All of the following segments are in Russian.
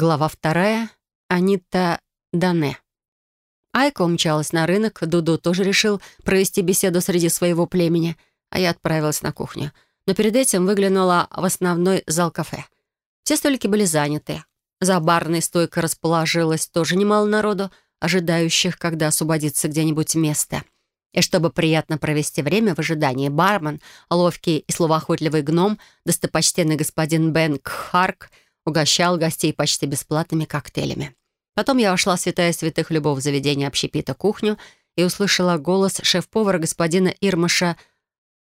Глава вторая. Анита Дане. Айка умчалась на рынок, Дуду тоже решил провести беседу среди своего племени, а я отправилась на кухню. Но перед этим выглянула в основной зал кафе. Все столики были заняты. За барной стойкой расположилось тоже немало народу, ожидающих, когда освободится где-нибудь место. И чтобы приятно провести время в ожидании, бармен, ловкий и словоохотливый гном, достопочтенный господин Бен Кхарк, угощал гостей почти бесплатными коктейлями. Потом я вошла в святая святых любов заведения общепита кухню и услышала голос шеф-повара господина Ирмаша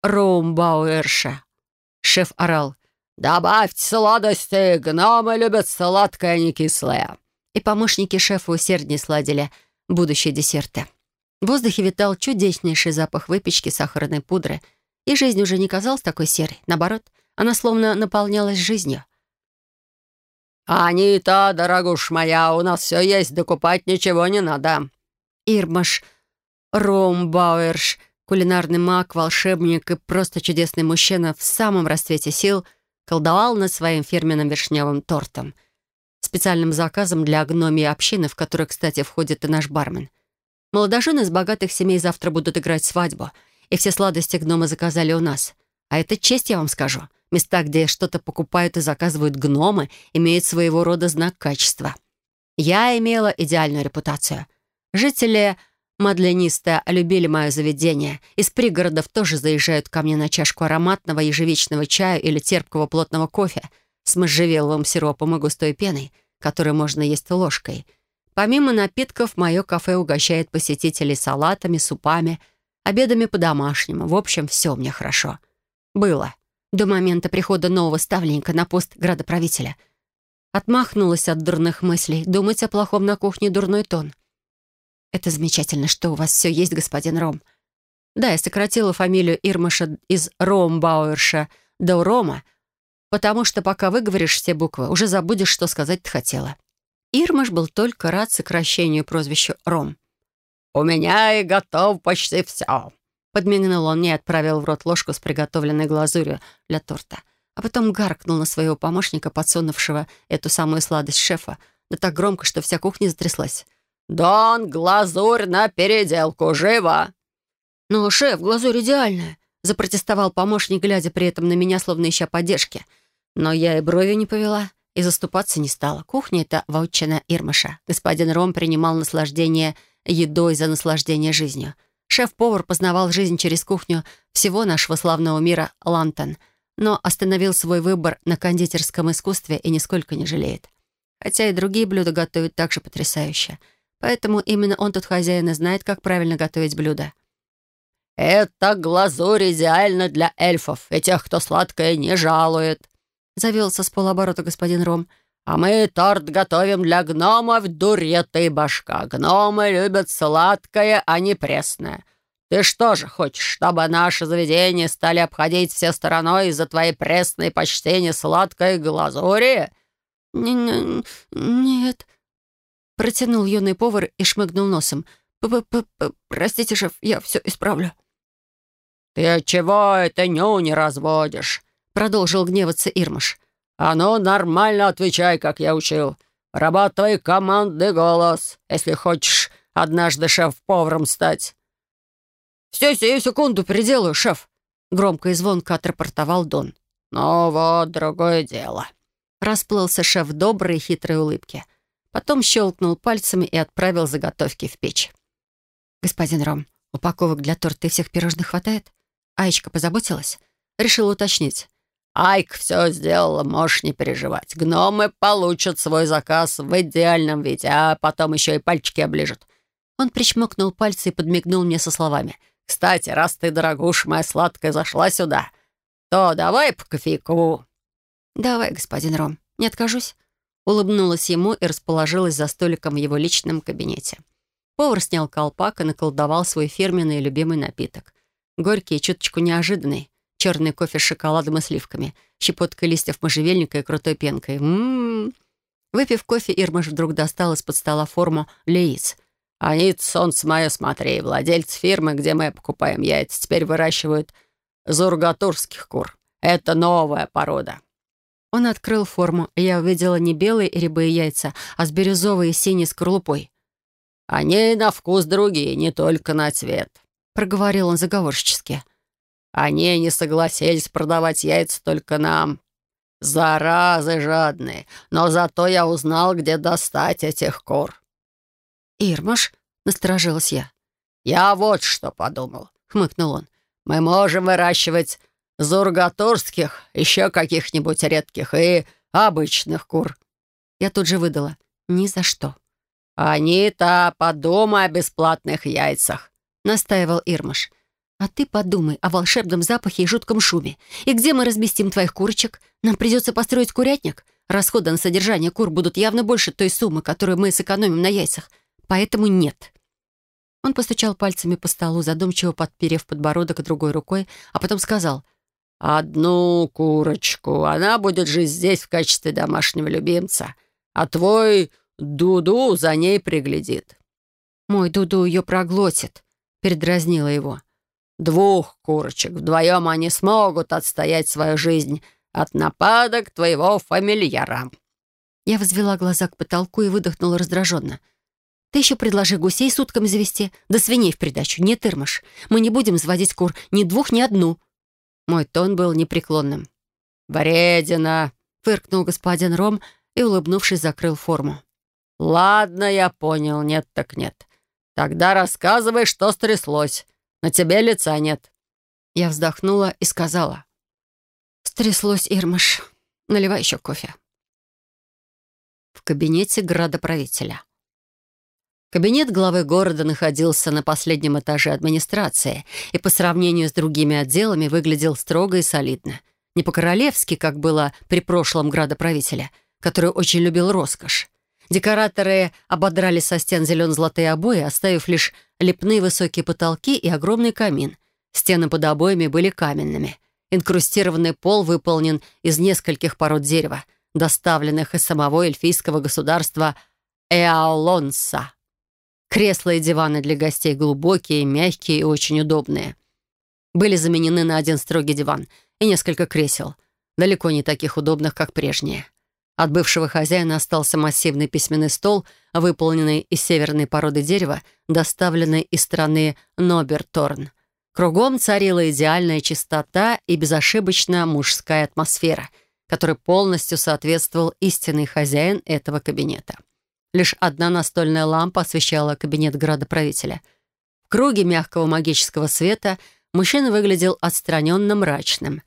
Роумбауэрша. Шеф орал «Добавьте сладости, гномы любят сладкое, а не кислое». И помощники шефа усерднее сладили будущие десерты. В воздухе витал чудеснейший запах выпечки, сахарной пудры, и жизнь уже не казалась такой серой. Наоборот, она словно наполнялась жизнью. «Анита, дорогуш моя, у нас все есть, докупать ничего не надо». Ирмаш Ромбауэрш, кулинарный маг, волшебник и просто чудесный мужчина в самом расцвете сил, колдовал над своим фирменным вишневым тортом. Специальным заказом для гномии общины, в которой, кстати, входит и наш бармен. Молодожены из богатых семей завтра будут играть свадьбу, и все сладости гномы заказали у нас. А это честь, я вам скажу — Места, где что-то покупают и заказывают гномы, имеют своего рода знак качества. Я имела идеальную репутацию. Жители Мадлениста любили мое заведение. Из пригородов тоже заезжают ко мне на чашку ароматного ежевичного чая или терпкого плотного кофе с можжевеловым сиропом и густой пеной, которую можно есть ложкой. Помимо напитков, мое кафе угощает посетителей салатами, супами, обедами по-домашнему. В общем, все мне хорошо. Было до момента прихода нового ставленника на пост градоправителя. Отмахнулась от дурных мыслей. Думать о плохом на кухне — дурной тон. «Это замечательно, что у вас все есть, господин Ром». Да, я сократила фамилию Ирмаша из Ромбауэрша до Рома, потому что пока выговоришь все буквы, уже забудешь, что сказать ты хотела. Ирмаш был только рад сокращению прозвищу Ром. «У меня и готов почти все», Подмигнул он мне и отправил в рот ложку с приготовленной глазурью для торта. А потом гаркнул на своего помощника, подсунувшего эту самую сладость шефа, да так громко, что вся кухня затряслась. «Дон, глазурь на переделку, живо!» «Но, шеф, глазурь идеальная!» — запротестовал помощник, глядя при этом на меня, словно ища поддержки. Но я и брови не повела и заступаться не стала. Кухня — это вотчина Ирмаша. Господин Ром принимал наслаждение едой за наслаждение жизнью — Шеф-повар познавал жизнь через кухню всего нашего славного мира Лантон, но остановил свой выбор на кондитерском искусстве и нисколько не жалеет. Хотя и другие блюда готовят также потрясающе. Поэтому именно он тут хозяин и знает, как правильно готовить блюда. «Это глазурь идеально для эльфов и тех, кто сладкое не жалует», — завелся с полоборота господин Ром. «А мы торт готовим для гномов, ты башка. Гномы любят сладкое, а не пресное. Ты что же хочешь, чтобы наше заведение стали обходить все стороной из-за твоей пресной почти не сладкой глазури?» «Не, не, «Нет», — протянул юный повар и шмыгнул носом. П -п -п «Простите, шеф, я все исправлю». «Ты чего это ню не разводишь?» — продолжил гневаться Ирмаш. «А ну, нормально отвечай, как я учил. Рабатывай командный голос, если хочешь однажды шеф-поваром стать». «Все сию секунду переделаю, шеф», — громко и звонко отрапортовал Дон. «Ну вот, другое дело». Расплылся шеф в доброй и хитрой улыбке. Потом щелкнул пальцами и отправил заготовки в печь. «Господин Ром, упаковок для торта и всех пирожных хватает? Аечка позаботилась?» Решил уточнить. Айк все сделала, можешь не переживать. Гномы получат свой заказ в идеальном виде, а потом еще и пальчики оближут». Он причмокнул пальцы и подмигнул мне со словами. «Кстати, раз ты, дорогуша моя сладкая, зашла сюда, то давай по кофейку». «Давай, господин Ром, не откажусь». Улыбнулась ему и расположилась за столиком в его личном кабинете. Повар снял колпак и наколдовал свой фирменный любимый напиток. Горький и чуточку неожиданный черный кофе с шоколадом и сливками, щепоткой листьев можжевельника и крутой пенкой. Ммм. Выпив кофе, Ирмаш вдруг достал из-под стола форму для яиц. «Они, солнце мое, смотри, владельцы фирмы, где мы покупаем яйца, теперь выращивают зургатурских кур. Это новая порода». Он открыл форму, и я увидела не белые рябые яйца, а с бирюзовой и синей скорлупой. «Они на вкус другие, не только на цвет», — проговорил он заговорщически. «Они не согласились продавать яйца только нам. Заразы жадные, но зато я узнал, где достать этих кур». «Ирмаш?» — насторожилась я. «Я вот что подумал», — хмыкнул он. «Мы можем выращивать зургатурских, еще каких-нибудь редких и обычных кур». Я тут же выдала. «Ни за что». «Анита, подумай о бесплатных яйцах», — настаивал Ирмаш. «А ты подумай о волшебном запахе и жутком шуме. И где мы разместим твоих курочек? Нам придется построить курятник. Расходы на содержание кур будут явно больше той суммы, которую мы сэкономим на яйцах. Поэтому нет». Он постучал пальцами по столу, задумчиво подперев подбородок другой рукой, а потом сказал — «Одну курочку. Она будет жить здесь в качестве домашнего любимца. А твой Дуду за ней приглядит». «Мой Дуду ее проглотит», — передразнила его. «Двух курочек. Вдвоем они смогут отстоять свою жизнь от нападок твоего фамильяра». Я возвела глаза к потолку и выдохнула раздраженно. «Ты еще предложи гусей сутками завести, да свиней в придачу. Нет, Ирмаш, мы не будем заводить кур ни двух, ни одну». Мой тон был непреклонным. «Вредина!» — фыркнул господин Ром и, улыбнувшись, закрыл форму. «Ладно, я понял. Нет так нет. Тогда рассказывай, что стряслось. На тебе лица нет». Я вздохнула и сказала. «Стряслось, Ирмаш. Наливай еще кофе». В кабинете градоправителя. Кабинет главы города находился на последнем этаже администрации и по сравнению с другими отделами выглядел строго и солидно. Не по-королевски, как было при прошлом градоправителе, который очень любил роскошь. Декораторы ободрали со стен зелено-золотые обои, оставив лишь лепные высокие потолки и огромный камин. Стены под обоями были каменными. Инкрустированный пол выполнен из нескольких пород дерева, доставленных из самого эльфийского государства Эаолонса. Кресла и диваны для гостей глубокие, мягкие и очень удобные. Были заменены на один строгий диван и несколько кресел, далеко не таких удобных, как прежние. От бывшего хозяина остался массивный письменный стол, выполненный из северной породы дерева, доставленный из страны Ноберторн. Кругом царила идеальная чистота и безошибочная мужская атмосфера, которой полностью соответствовал истинный хозяин этого кабинета. Лишь одна настольная лампа освещала кабинет градоправителя. В круге мягкого магического света мужчина выглядел отстраненно мрачным.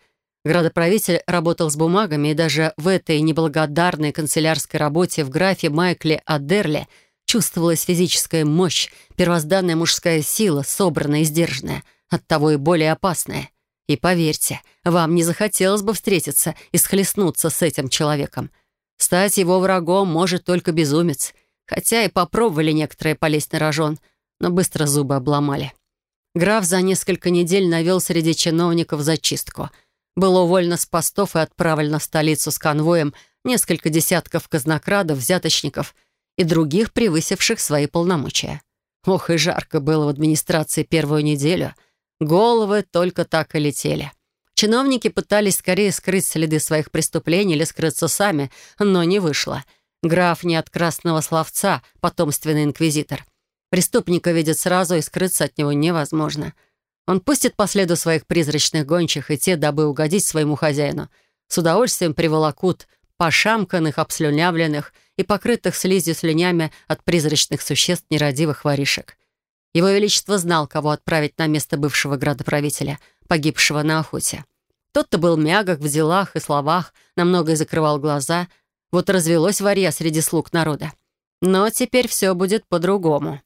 Градоправитель работал с бумагами, и даже в этой неблагодарной канцелярской работе в графе Майкле Адерле чувствовалась физическая мощь, первозданная мужская сила, собранная и сдержанная, оттого и более опасная. И поверьте, вам не захотелось бы встретиться и схлестнуться с этим человеком — Стать его врагом может только безумец, хотя и попробовали некоторые полезть на рожон, но быстро зубы обломали. Граф за несколько недель навел среди чиновников зачистку. Был уволен с постов и отправлен в столицу с конвоем несколько десятков казнокрадов, взяточников и других, превысивших свои полномочия. Ох, и жарко было в администрации первую неделю. Головы только так и летели. Чиновники пытались скорее скрыть следы своих преступлений или скрыться сами, но не вышло. Граф не от красного словца, потомственный инквизитор. Преступника видят сразу, и скрыться от него невозможно. Он пустит по следу своих призрачных гончих, и те, дабы угодить своему хозяину, с удовольствием приволокут пошамканных, обслюнявленных и покрытых слизью слюнями от призрачных существ нерадивых воришек. Его Величество знал, кого отправить на место бывшего градоправителя, погибшего на охоте. Тот-то был мягок в делах и словах, намного закрывал глаза. Вот развелось варья среди слуг народа. Но теперь все будет по-другому.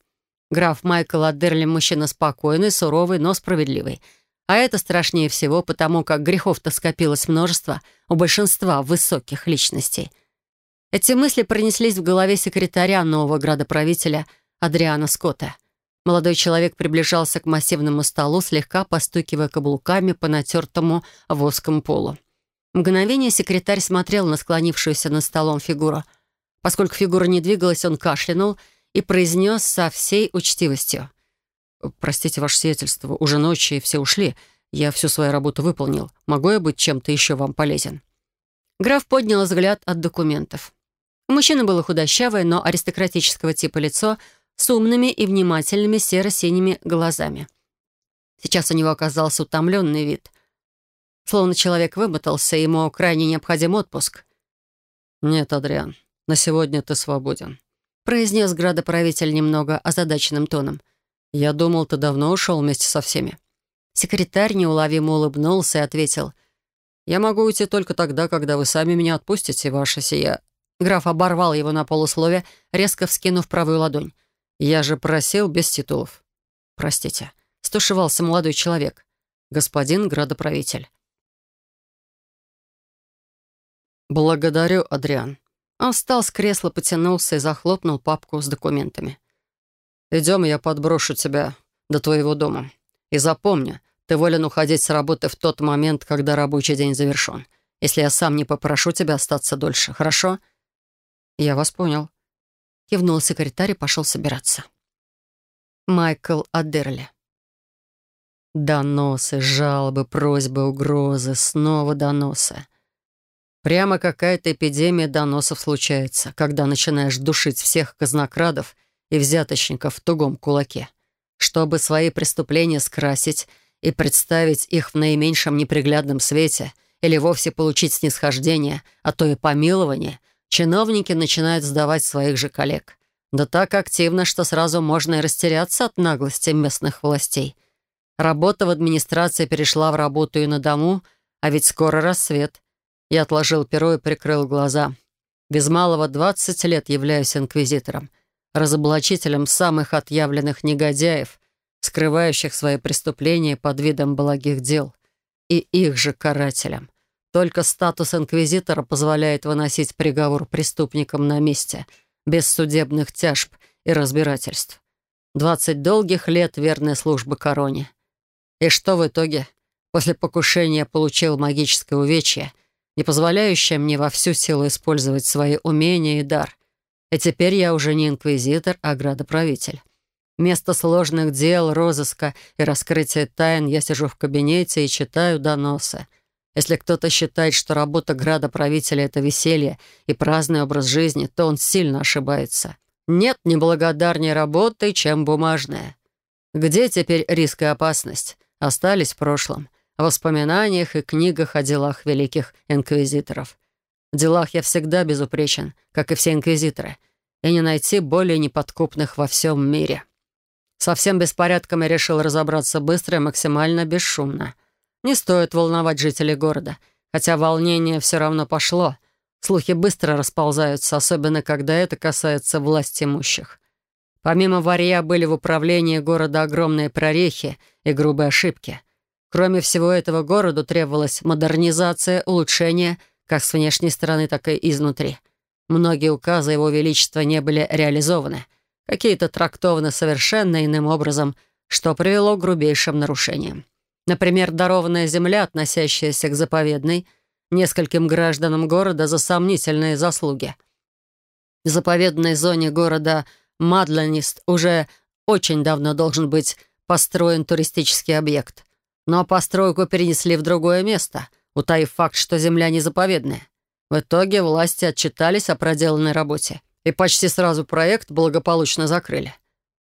Граф Майкл Адерли мужчина спокойный, суровый, но справедливый. А это страшнее всего, потому как грехов-то скопилось множество у большинства высоких личностей. Эти мысли пронеслись в голове секретаря нового градоправителя Адриана Скотта — Молодой человек приближался к массивному столу, слегка постукивая каблуками по натертому воском полу. Мгновение секретарь смотрел на склонившуюся над столом фигуру. Поскольку фигура не двигалась, он кашлянул и произнес со всей учтивостью. «Простите, ваше сиятельство, уже ночи, и все ушли. Я всю свою работу выполнил. Могу я быть чем-то еще вам полезен?» Граф поднял взгляд от документов. У мужчины было худощавое, но аристократического типа лицо с умными и внимательными серо-синими глазами. Сейчас у него оказался утомленный вид. Словно человек вымотался, ему крайне необходим отпуск. «Нет, Адриан, на сегодня ты свободен», — произнес градоправитель немного озадаченным тоном. «Я думал, ты давно ушел вместе со всеми». Секретарь неуловимо улыбнулся и ответил. «Я могу уйти только тогда, когда вы сами меня отпустите, ваше сия...» Граф оборвал его на полуслове, резко вскинув правую ладонь. «Я же просил без титулов». «Простите», — стушевался молодой человек. «Господин градоправитель». «Благодарю, Адриан». Он встал с кресла, потянулся и захлопнул папку с документами. «Идем, я подброшу тебя до твоего дома. И запомни, ты волен уходить с работы в тот момент, когда рабочий день завершен. Если я сам не попрошу тебя остаться дольше, хорошо?» «Я вас понял». Кивнул секретарь и пошел собираться. Майкл Адерли. Доносы, жалобы, просьбы, угрозы, снова доносы. Прямо какая-то эпидемия доносов случается, когда начинаешь душить всех казнокрадов и взяточников в тугом кулаке. Чтобы свои преступления скрасить и представить их в наименьшем неприглядном свете или вовсе получить снисхождение, а то и помилование, чиновники начинают сдавать своих же коллег. Да так активно, что сразу можно и растеряться от наглости местных властей. Работа в администрации перешла в работу и на дому, а ведь скоро рассвет — я отложил перо и прикрыл глаза. Без малого 20 лет являюсь инквизитором, разоблачителем самых отъявленных негодяев, скрывающих свои преступления под видом благих дел, и их же карателем. Только статус инквизитора позволяет выносить приговор преступникам на месте, без судебных тяжб и разбирательств. Двадцать долгих лет верной службы короне. И что в итоге? После покушения получил магическое увечье — не позволяющая мне во всю силу использовать свои умения и дар. И теперь я уже не инквизитор, а градоправитель. Вместо сложных дел, розыска и раскрытия тайн я сижу в кабинете и читаю доносы. Если кто-то считает, что работа градоправителя — это веселье и праздный образ жизни, то он сильно ошибается. Нет неблагодарней работы, чем бумажная. Где теперь риск и опасность? Остались в прошлом о воспоминаниях и книгах о делах великих инквизиторов. В делах я всегда безупречен, как и все инквизиторы, и не найти более неподкупных во всем мире. Со всем беспорядком я решил разобраться быстро и максимально бесшумно. Не стоит волновать жителей города, хотя волнение все равно пошло. Слухи быстро расползаются, особенно когда это касается власти имущих. Помимо варья были в управлении города огромные прорехи и грубые ошибки — Кроме всего этого, городу требовалась модернизация, улучшение как с внешней стороны, так и изнутри. Многие указы Его Величества не были реализованы, какие-то трактованы совершенно иным образом, что привело к грубейшим нарушениям. Например, дарованная земля, относящаяся к заповедной, нескольким гражданам города за сомнительные заслуги. В заповедной зоне города Мадленист уже очень давно должен быть построен туристический объект — но постройку перенесли в другое место, утаив факт, что земля не заповедная. В итоге власти отчитались о проделанной работе, и почти сразу проект благополучно закрыли.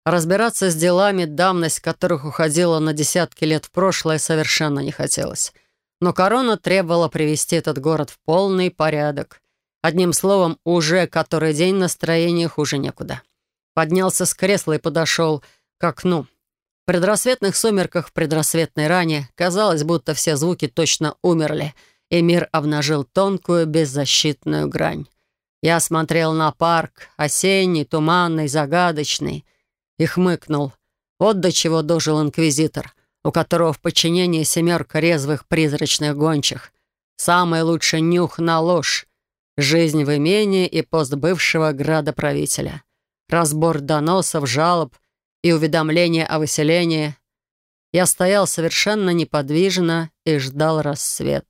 Разбираться с делами, давность которых уходила на десятки лет в прошлое, совершенно не хотелось. Но корона требовала привести этот город в полный порядок. Одним словом, уже который день настроение хуже некуда. Поднялся с кресла и подошел к окну, в предрассветных сумерках в предрассветной ране казалось, будто все звуки точно умерли, и мир обнажил тонкую беззащитную грань. Я смотрел на парк, осенний, туманный, загадочный, и хмыкнул. Вот до чего дожил инквизитор, у которого в подчинении семерка резвых призрачных гончих. Самый лучший нюх на ложь. Жизнь в имении и пост бывшего градоправителя. Разбор доносов, жалоб — и уведомление о выселении, я стоял совершенно неподвижно и ждал рассвет.